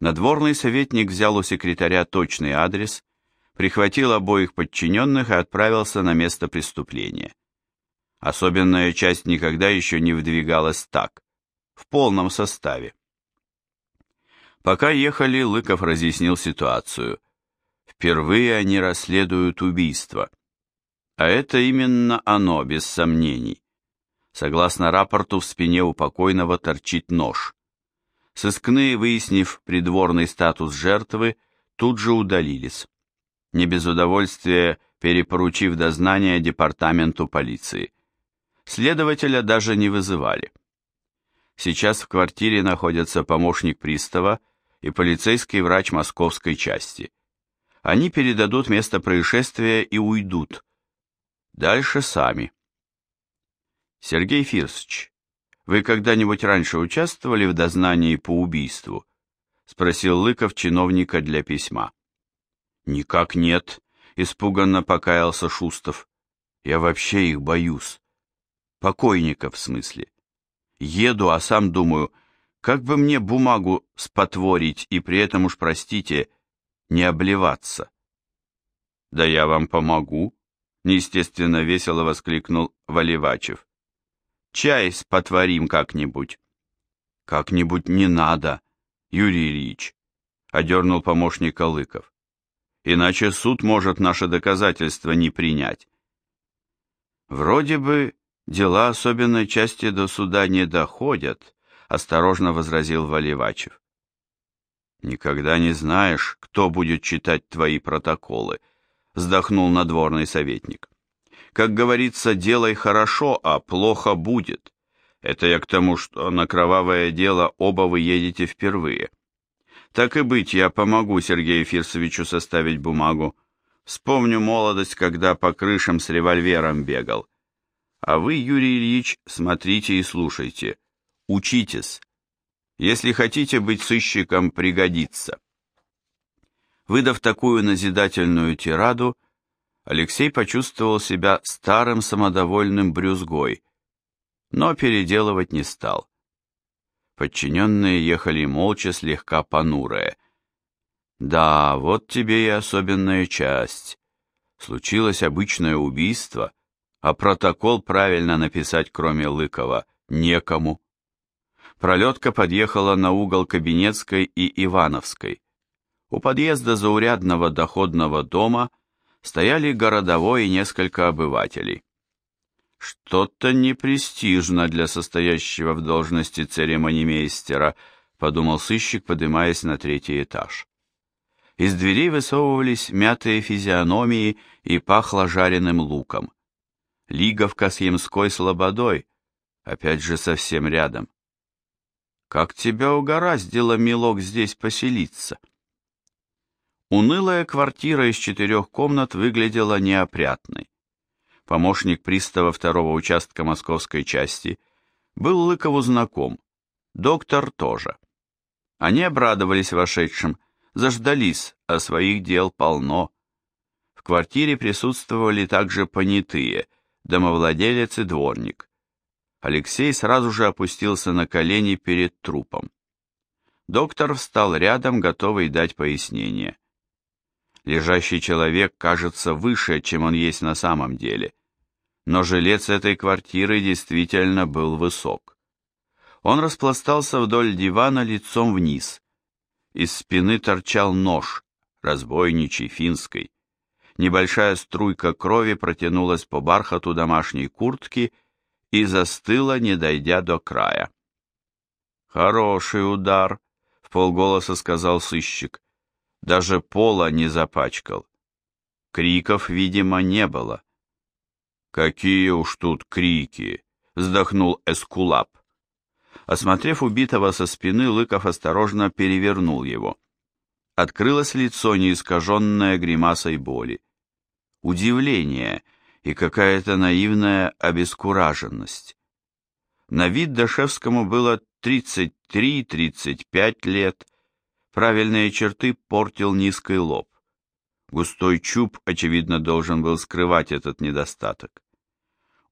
Надворный советник взял у секретаря точный адрес, прихватил обоих подчиненных и отправился на место преступления. Особенная часть никогда еще не выдвигалась так, в полном составе. Пока ехали, Лыков разъяснил ситуацию. Впервые они расследуют убийство. А это именно оно, без сомнений. Согласно рапорту, в спине у покойного торчит нож. Сыскные, выяснив придворный статус жертвы, тут же удалились, не без удовольствия перепоручив дознание департаменту полиции. Следователя даже не вызывали. Сейчас в квартире находятся помощник пристава и полицейский врач московской части. Они передадут место происшествия и уйдут. Дальше сами. Сергей Фирсович, вы когда-нибудь раньше участвовали в дознании по убийству? Спросил Лыков чиновника для письма. Никак нет, испуганно покаялся Шустов. Я вообще их боюсь. Покойников в смысле. Еду, а сам думаю, как бы мне бумагу спотворить и при этом уж, простите, не обливаться. Да я вам помогу, неестественно весело воскликнул Валивачев. Чай спотворим как-нибудь. Как-нибудь не надо, Юрий Ильич, одернул помощник Лыков. Иначе суд может наше доказательства не принять. Вроде бы дела особенной части до суда не доходят, осторожно возразил Валивачев. Никогда не знаешь, кто будет читать твои протоколы, вздохнул надворный советник. Как говорится, делай хорошо, а плохо будет. Это я к тому, что на кровавое дело оба вы едете впервые. Так и быть, я помогу Сергею Фирсовичу составить бумагу. Вспомню молодость, когда по крышам с револьвером бегал. А вы, Юрий Ильич, смотрите и слушайте. Учитесь. Если хотите быть сыщиком, пригодится. Выдав такую назидательную тираду, Алексей почувствовал себя старым самодовольным брюзгой, но переделывать не стал. Подчиненные ехали молча, слегка понурые. «Да, вот тебе и особенная часть. Случилось обычное убийство, а протокол правильно написать, кроме Лыкова, некому». Пролетка подъехала на угол Кабинетской и Ивановской. У подъезда заурядного доходного дома стояли городовой и несколько обывателей. «Что-то непрестижно для состоящего в должности церемонимейстера», подумал сыщик, поднимаясь на третий этаж. Из дверей высовывались мятые физиономии и пахло жареным луком. Лиговка с Ямской слободой, опять же совсем рядом. «Как тебя угораздило, милок, здесь поселиться?» Унылая квартира из четырех комнат выглядела неопрятной. Помощник пристава второго участка московской части был Лыкову знаком, доктор тоже. Они обрадовались вошедшим, заждались, а своих дел полно. В квартире присутствовали также понятые, домовладелец и дворник. Алексей сразу же опустился на колени перед трупом. Доктор встал рядом, готовый дать пояснение. Лежащий человек кажется выше, чем он есть на самом деле. Но жилец этой квартиры действительно был высок. Он распластался вдоль дивана лицом вниз. Из спины торчал нож, разбойничий, финской. Небольшая струйка крови протянулась по бархату домашней куртки и застыла, не дойдя до края. «Хороший удар», — в полголоса сказал сыщик даже пола не запачкал. Криков, видимо, не было. «Какие уж тут крики!» — вздохнул Эскулап. Осмотрев убитого со спины, Лыков осторожно перевернул его. Открылось лицо, неискаженное гримасой боли. Удивление и какая-то наивная обескураженность. На вид Дашевскому было 33-35 лет, Правильные черты портил низкий лоб. Густой чуб, очевидно, должен был скрывать этот недостаток.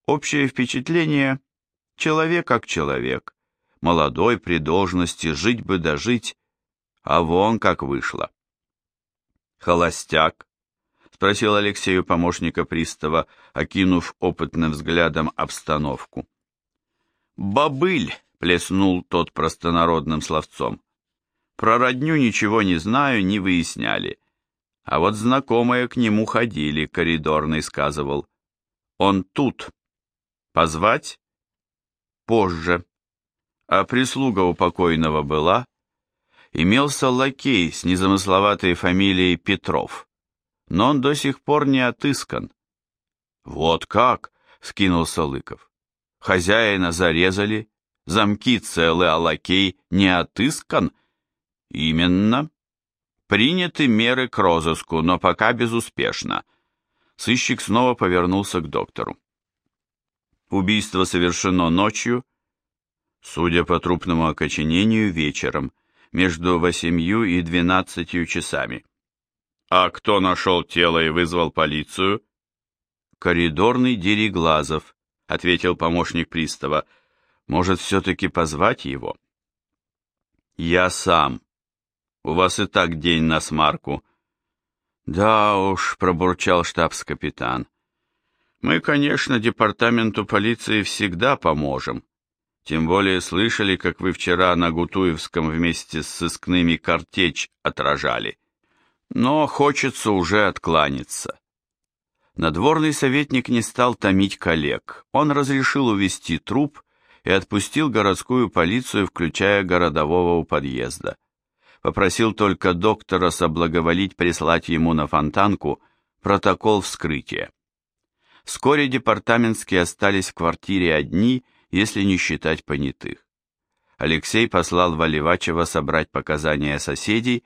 Общее впечатление – человек как человек, молодой, при должности, жить бы дожить, А вон как вышло. Холостяк? Спросил Алексею помощника пристава, окинув опытным взглядом обстановку. Бобыль, плеснул тот простонародным словцом. Про родню ничего не знаю, не выясняли. А вот знакомые к нему ходили, коридорный сказывал. Он тут. Позвать? Позже. А прислуга у покойного была? Имелся лакей с незамысловатой фамилией Петров. Но он до сих пор не отыскан. Вот как? — скинулся Лыков. Хозяина зарезали, замки целы, а лакей не отыскан? Именно. Приняты меры к розыску, но пока безуспешно. Сыщик снова повернулся к доктору. Убийство совершено ночью, судя по трупному окоченению, вечером, между восемью и двенадцатью часами. А кто нашел тело и вызвал полицию? Коридорный Дереглазов, ответил помощник пристава. Может, все-таки позвать его? Я сам. У вас и так день на смарку. Да уж, пробурчал штабс-капитан. Мы, конечно, департаменту полиции всегда поможем. Тем более слышали, как вы вчера на Гутуевском вместе с сыскными картечь отражали. Но хочется уже откланяться. Надворный советник не стал томить коллег. Он разрешил увести труп и отпустил городскую полицию, включая городового у подъезда. Попросил только доктора соблаговолить прислать ему на фонтанку протокол вскрытия. Вскоре департаментские остались в квартире одни, если не считать понятых. Алексей послал Валивачева собрать показания соседей,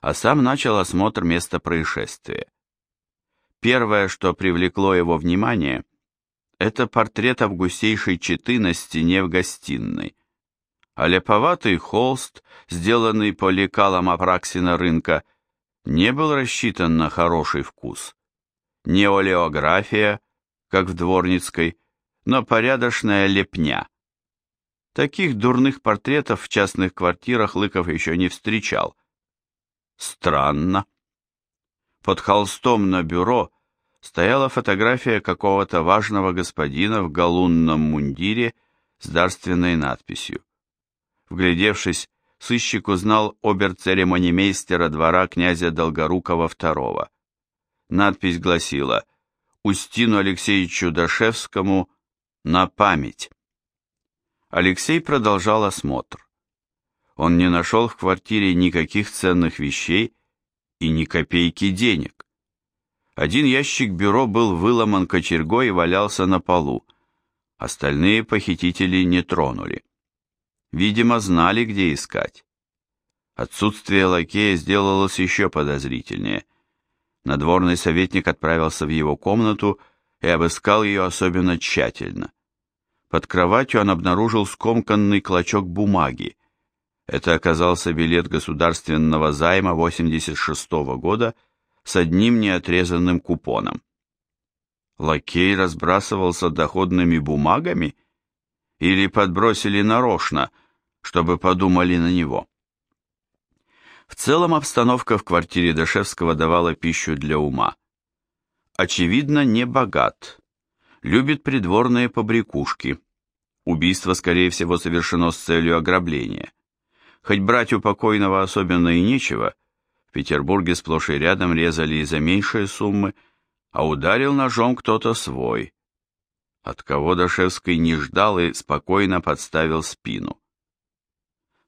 а сам начал осмотр места происшествия. Первое, что привлекло его внимание, это портрет августейшей четы на стене в гостиной. А ляповатый холст, сделанный по лекалам Апраксина рынка, не был рассчитан на хороший вкус. Не олеография, как в Дворницкой, но порядочная лепня. Таких дурных портретов в частных квартирах Лыков еще не встречал. Странно. Под холстом на бюро стояла фотография какого-то важного господина в галунном мундире с дарственной надписью. Вглядевшись, сыщик узнал обер-церемонимейстера двора князя Долгорукова II. Надпись гласила «Устину Алексеевичу Дашевскому на память». Алексей продолжал осмотр. Он не нашел в квартире никаких ценных вещей и ни копейки денег. Один ящик бюро был выломан кочергой и валялся на полу. Остальные похитители не тронули. Видимо, знали, где искать. Отсутствие лакея сделалось еще подозрительнее. Надворный советник отправился в его комнату и обыскал ее особенно тщательно. Под кроватью он обнаружил скомканный клочок бумаги. Это оказался билет государственного займа 86 -го года с одним неотрезанным купоном. Лакей разбрасывался доходными бумагами или подбросили нарочно, чтобы подумали на него. В целом обстановка в квартире Дашевского давала пищу для ума. Очевидно, не богат. Любит придворные побрякушки. Убийство, скорее всего, совершено с целью ограбления. Хоть брать у покойного особенно и нечего, в Петербурге сплошь и рядом резали и за меньшие суммы, а ударил ножом кто-то свой. От кого Дашевский не ждал и спокойно подставил спину.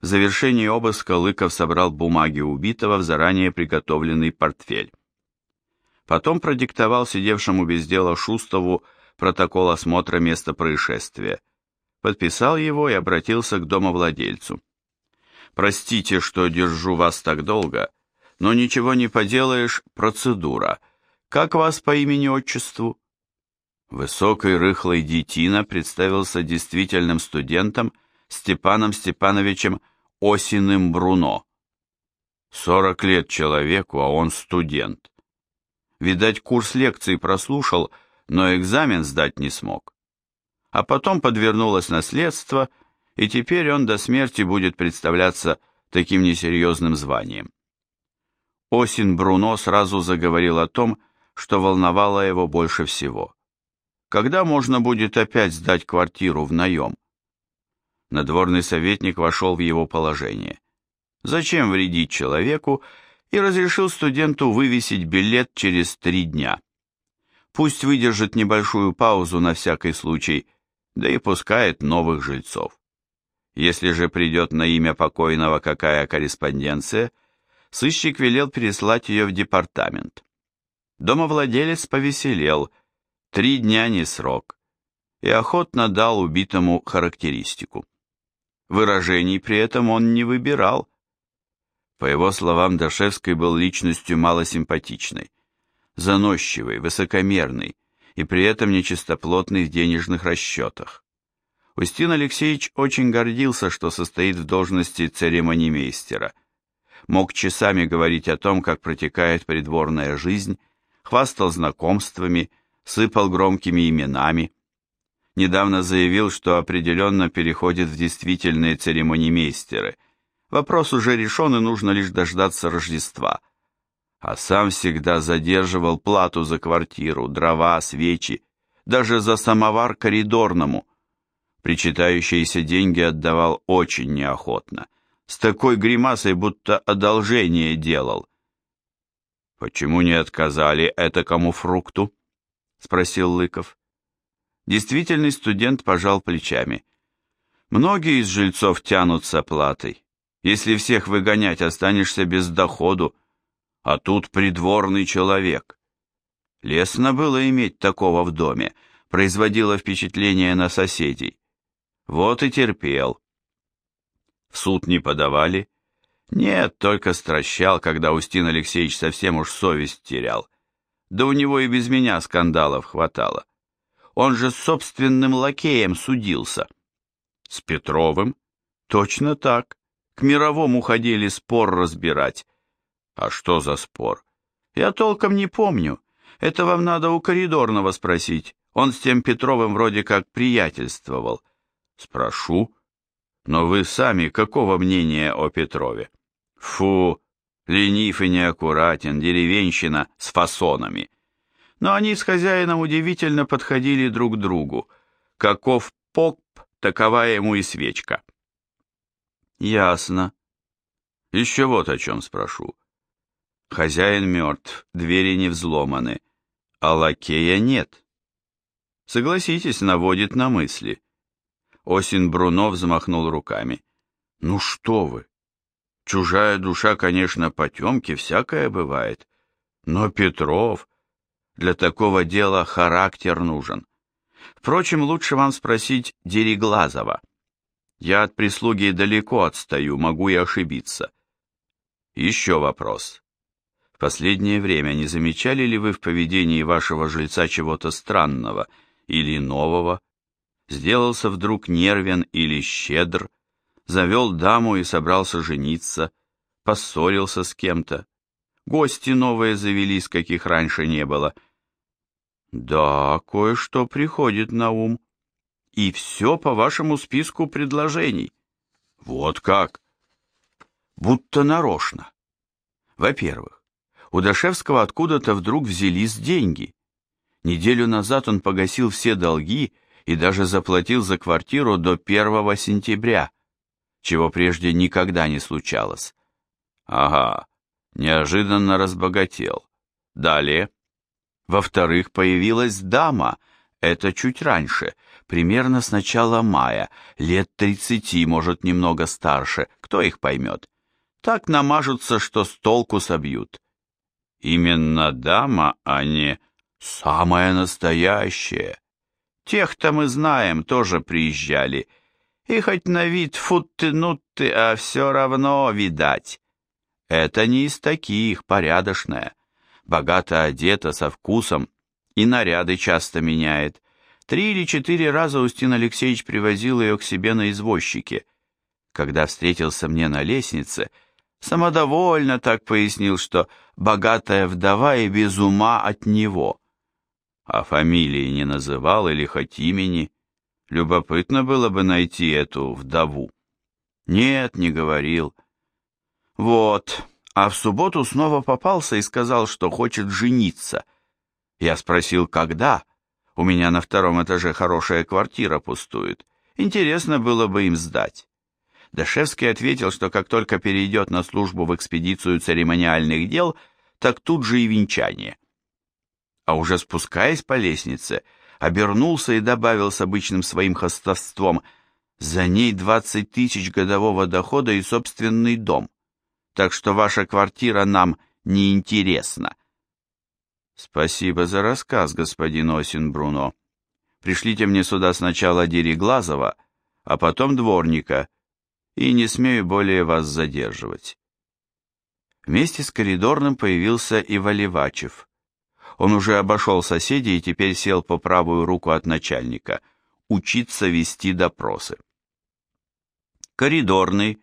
В завершении обыска Лыков собрал бумаги убитого в заранее приготовленный портфель. Потом продиктовал сидевшему без дела Шустову протокол осмотра места происшествия, подписал его и обратился к домовладельцу. «Простите, что держу вас так долго», но ничего не поделаешь, процедура. Как вас по имени-отчеству? Высокий рыхлый детина представился действительным студентом Степаном Степановичем Осиным Бруно. Сорок лет человеку, а он студент. Видать, курс лекций прослушал, но экзамен сдать не смог. А потом подвернулось наследство, и теперь он до смерти будет представляться таким несерьезным званием. Осин Бруно сразу заговорил о том, что волновало его больше всего. Когда можно будет опять сдать квартиру в наем? Надворный советник вошел в его положение. Зачем вредить человеку и разрешил студенту вывесить билет через три дня. Пусть выдержит небольшую паузу на всякий случай, да и пускает новых жильцов. Если же придет на имя покойного какая корреспонденция, сыщик велел переслать ее в департамент. Домовладелец повеселел, три дня не срок, и охотно дал убитому характеристику. Выражений при этом он не выбирал. По его словам, Дашевский был личностью малосимпатичной, заносчивой, высокомерной и при этом нечистоплотной в денежных расчетах. Устин Алексеевич очень гордился, что состоит в должности церемонимейстера. Мог часами говорить о том, как протекает придворная жизнь, хвастал знакомствами, сыпал громкими именами. Недавно заявил, что определенно переходит в действительные церемонимейстеры. Вопрос уже решен, и нужно лишь дождаться Рождества. А сам всегда задерживал плату за квартиру, дрова, свечи, даже за самовар коридорному – Причитающиеся деньги отдавал очень неохотно, с такой гримасой, будто одолжение делал. «Почему не отказали этакому фрукту?» — спросил Лыков. Действительный студент пожал плечами. «Многие из жильцов тянут с оплатой. Если всех выгонять, останешься без доходу, а тут придворный человек». Лестно было иметь такого в доме, производило впечатление на соседей. Вот и терпел. В суд не подавали? Нет, только стращал, когда Устин Алексеевич совсем уж совесть терял. Да у него и без меня скандалов хватало. Он же с собственным лакеем судился. С Петровым? Точно так. К мировому ходили спор разбирать. А что за спор? Я толком не помню. Это вам надо у коридорного спросить. Он с тем Петровым вроде как приятельствовал. Спрошу. Но вы сами какого мнения о Петрове? Фу, ленив и неаккуратен, деревенщина с фасонами. Но они с хозяином удивительно подходили друг к другу. Каков поп, такова ему и свечка. Ясно. Еще вот о чем спрошу. Хозяин мертв, двери не взломаны, а лакея нет. Согласитесь, наводит на мысли. Осин Бруно взмахнул руками. «Ну что вы! Чужая душа, конечно, потемки, всякое бывает. Но Петров... Для такого дела характер нужен. Впрочем, лучше вам спросить Дереглазова. Я от прислуги далеко отстаю, могу и ошибиться. Еще вопрос. В последнее время не замечали ли вы в поведении вашего жильца чего-то странного или нового? сделался вдруг нервен или щедр, завел даму и собрался жениться, поссорился с кем-то. Гости новые завелись, каких раньше не было. Да, кое-что приходит на ум. И все по вашему списку предложений. Вот как? Будто нарочно. Во-первых, у Дашевского откуда-то вдруг взялись деньги. Неделю назад он погасил все долги и даже заплатил за квартиру до 1 сентября, чего прежде никогда не случалось. Ага, неожиданно разбогател. Далее. Во-вторых, появилась дама, это чуть раньше, примерно с начала мая, лет тридцати, может, немного старше, кто их поймет. Так намажутся, что с толку собьют. Именно дама, а не самая настоящая. Тех-то мы знаем, тоже приезжали. И хоть на вид футты-нутты, а все равно видать. Это не из таких, порядочная. Богато одета, со вкусом, и наряды часто меняет. Три или четыре раза Устин Алексеевич привозил ее к себе на извозчике. Когда встретился мне на лестнице, самодовольно так пояснил, что богатая вдова и без ума от него а фамилии не называл или хоть имени. Любопытно было бы найти эту вдову. Нет, не говорил. Вот, а в субботу снова попался и сказал, что хочет жениться. Я спросил, когда? У меня на втором этаже хорошая квартира пустует. Интересно было бы им сдать. Дашевский ответил, что как только перейдет на службу в экспедицию церемониальных дел, так тут же и венчание. А уже спускаясь по лестнице, обернулся и добавил с обычным своим хостовством, «За ней двадцать тысяч годового дохода и собственный дом, так что ваша квартира нам не интересна». «Спасибо за рассказ, господин Осин Бруно. Пришлите мне сюда сначала Дереглазова, а потом дворника, и не смею более вас задерживать. Вместе с коридорным появился и Валивачев. Он уже обошел соседей и теперь сел по правую руку от начальника, учиться вести допросы. Коридорный,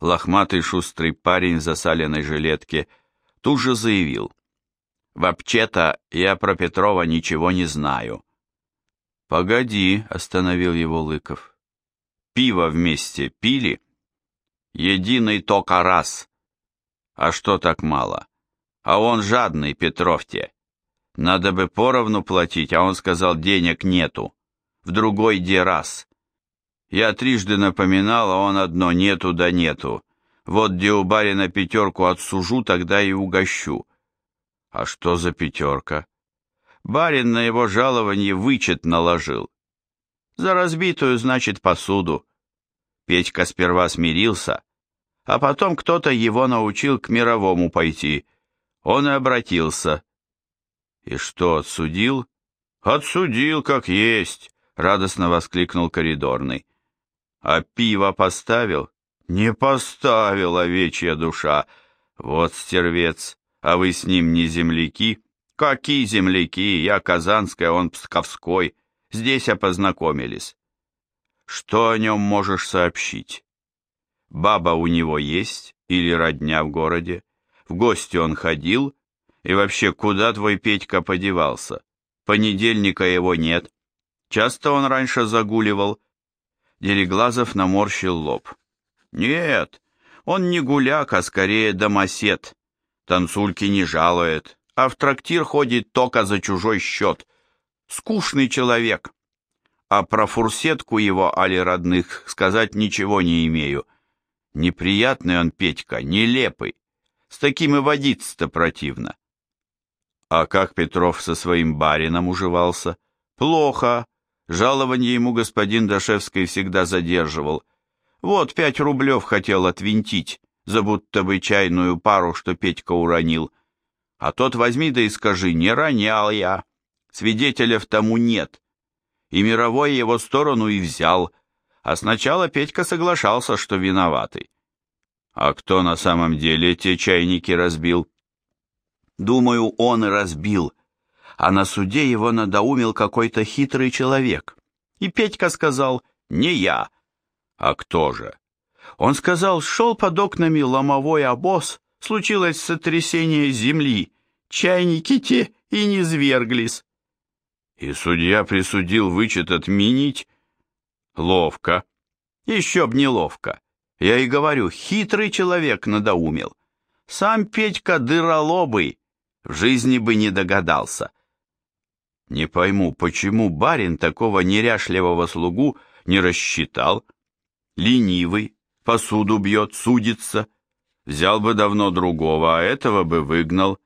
лохматый шустрый парень в засаленной жилетке, тут же заявил. «Вообще-то я про Петрова ничего не знаю». «Погоди», — остановил его Лыков. «Пиво вместе пили?» Единый только раз. А что так мало? А он жадный, Петровте. Надо бы поровну платить, а он сказал, денег нету. В другой де раз. Я трижды напоминал, а он одно нету да нету. Вот где у барина пятерку отсужу, тогда и угощу. А что за пятерка? Барин на его жалование вычет наложил. За разбитую, значит, посуду. Петька сперва смирился, а потом кто-то его научил к мировому пойти. Он и обратился. И что, отсудил? Отсудил, как есть, радостно воскликнул коридорный. А пиво поставил? Не поставил, овечья душа. Вот стервец, а вы с ним не земляки? Какие земляки? Я казанская, он псковской. Здесь опознакомились. Что о нем можешь сообщить? Баба у него есть или родня в городе? В гости он ходил? И вообще, куда твой Петька подевался? Понедельника его нет. Часто он раньше загуливал? Дереглазов наморщил лоб. Нет, он не гуляк, а скорее домосед. Танцульки не жалует, а в трактир ходит только за чужой счет. Скучный человек а про фурсетку его, али родных, сказать ничего не имею. Неприятный он, Петька, нелепый. С таким и водиться-то противно. А как Петров со своим барином уживался? Плохо. Жалование ему господин Дашевский всегда задерживал. Вот пять рублев хотел отвинтить, за будто бы чайную пару, что Петька уронил. А тот возьми да и скажи, не ронял я. Свидетеля в тому нет и мировой его сторону и взял, а сначала Петька соглашался, что виноватый. А кто на самом деле те чайники разбил? Думаю, он разбил, а на суде его надоумил какой-то хитрый человек. И Петька сказал, не я. А кто же? Он сказал, шел под окнами ломовой обоз, случилось сотрясение земли, чайники те и не зверглись. И судья присудил вычет отменить? Ловко. Еще б не ловко. Я и говорю, хитрый человек надоумил. Сам Петька дыролобый, в жизни бы не догадался. Не пойму, почему барин такого неряшливого слугу не рассчитал? Ленивый, посуду бьет, судится. Взял бы давно другого, а этого бы выгнал.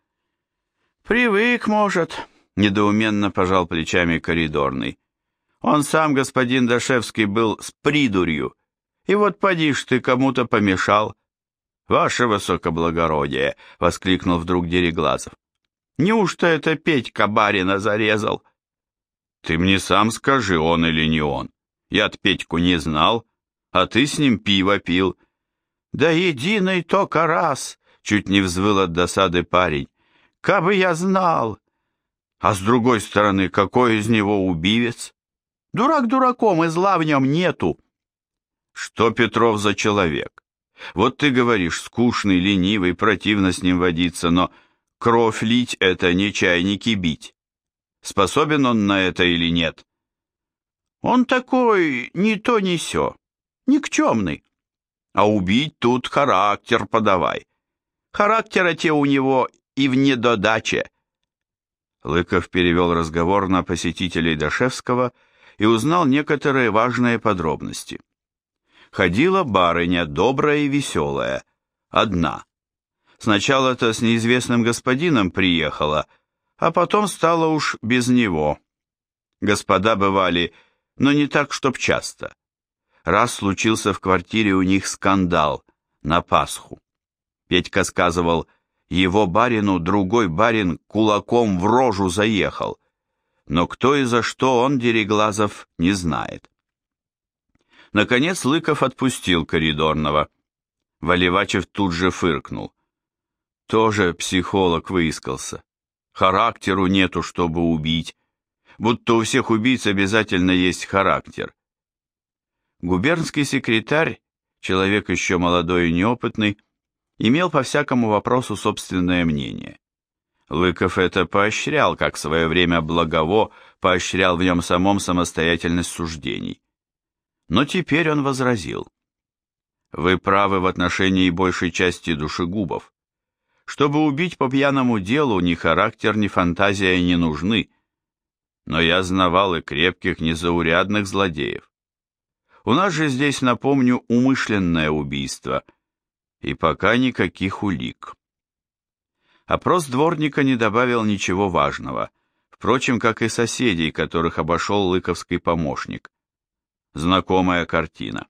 Привык, может, недоуменно пожал плечами коридорный. Он сам, господин Дашевский, был с придурью. И вот поди ж ты кому-то помешал. Ваше высокоблагородие, воскликнул вдруг Дереглазов. Неужто это Петька барина зарезал? Ты мне сам скажи, он или не он. Я-то Петьку не знал, а ты с ним пиво пил. Да единый только раз, чуть не взвыл от досады парень. Кабы я знал, а с другой стороны, какой из него убивец? Дурак дураком, и зла в нем нету. Что Петров за человек? Вот ты говоришь, скучный, ленивый, противно с ним водиться, но кровь лить — это не чайники бить. Способен он на это или нет? Он такой ни то ни сё, никчемный. А убить тут характер подавай. Характера те у него и в недодаче. Лыков перевел разговор на посетителей Дашевского и узнал некоторые важные подробности. Ходила барыня, добрая и веселая, одна. Сначала-то с неизвестным господином приехала, а потом стала уж без него. Господа бывали, но не так, чтоб часто. Раз случился в квартире у них скандал на Пасху. Петька сказывал, его барину другой барин кулаком в рожу заехал, но кто и за что он, Дереглазов, не знает. Наконец Лыков отпустил коридорного. Валивачев тут же фыркнул. Тоже психолог выискался. Характеру нету, чтобы убить. Будто у всех убийц обязательно есть характер. Губернский секретарь, человек еще молодой и неопытный, имел по всякому вопросу собственное мнение. Лыков это поощрял, как в свое время Благово поощрял в нем самом самостоятельность суждений. Но теперь он возразил. Вы правы в отношении большей части душегубов. Чтобы убить по пьяному делу, ни характер, ни фантазия не нужны. Но я знавал и крепких, незаурядных злодеев. У нас же здесь, напомню, умышленное убийство, и пока никаких улик. Опрос дворника не добавил ничего важного, впрочем, как и соседей, которых обошел лыковский помощник. Знакомая картина.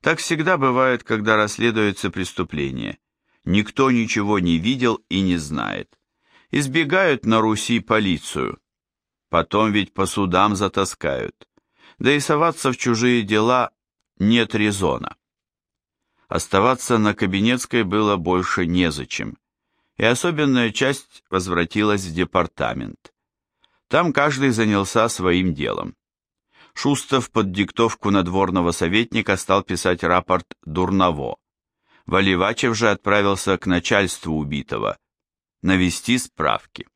Так всегда бывает, когда расследуется преступление. Никто ничего не видел и не знает. Избегают на Руси полицию. Потом ведь по судам затаскают. Да и соваться в чужие дела нет резона. Оставаться на Кабинетской было больше незачем, и особенная часть возвратилась в департамент. Там каждый занялся своим делом. Шустов под диктовку надворного советника стал писать рапорт Дурново. Валивачев же отправился к начальству убитого навести справки.